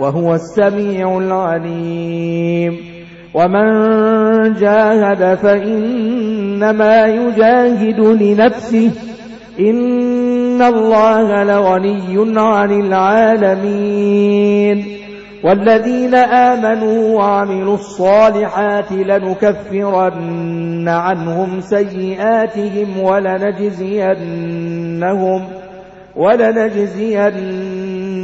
وهو السميع العليم. ومن جاهد فإنما يجاهد لنفسه. إن الله لغني عن العالمين. والذين آمنوا وعملوا الصالحات لنكفرن عنهم سيئاتهم ولنجزينهم ولنجزينهم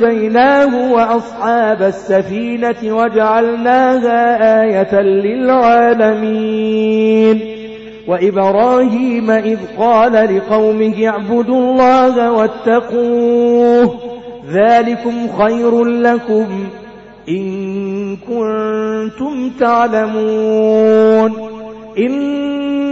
فأنجيناه وأصحاب السفينة وجعلناها آية للعالمين. وإبراهيم إذ قال لقومه اعبدوا الله واتقوه ذلكم خير لكم إن كنتم تعلمون.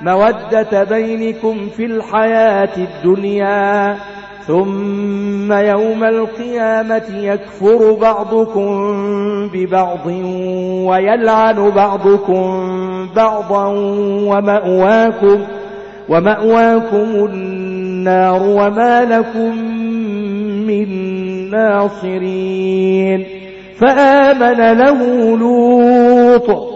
مودة بينكم في الحياة الدنيا ثم يوم القيامة يكفر بعضكم ببعض ويلعن بعضكم بعضا ومأواكم ومأواكم النار وما لكم من ناصرين. فآمن له لوط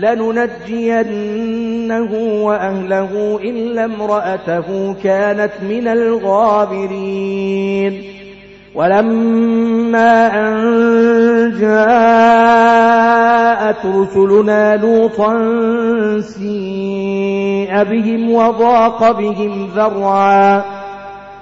لننجينه وأهله إلا امرأته كانت من الغابرين. ولما أن جاءت رسلنا لوطا سيء بهم وضاق بهم ذرعا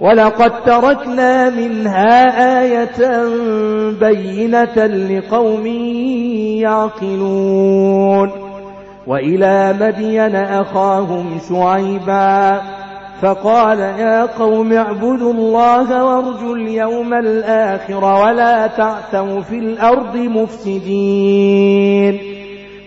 ولقد تركنا منها آية بينة لقوم يعقلون وإلى مدين أخاهم شعيبا فقال يا قوم اعبدوا الله وارجوا اليوم الآخر ولا تعثوا في الأرض مفسدين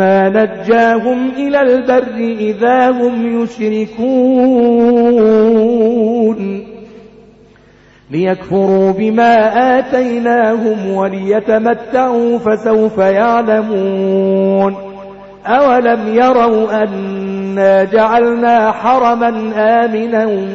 نجاهم إلى البر إذا هم يشركون ليكفروا بما آتيناهم وليتمتعوا فسوف يعلمون أولم يروا أن إنا جعلنا حرما آمنا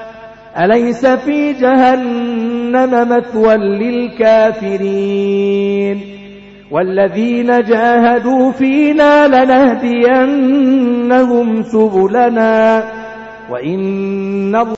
أليس في جهنم مثوى للكافرين؟ والذين جاهدوا فينا لنهدينهم سبلنا وإن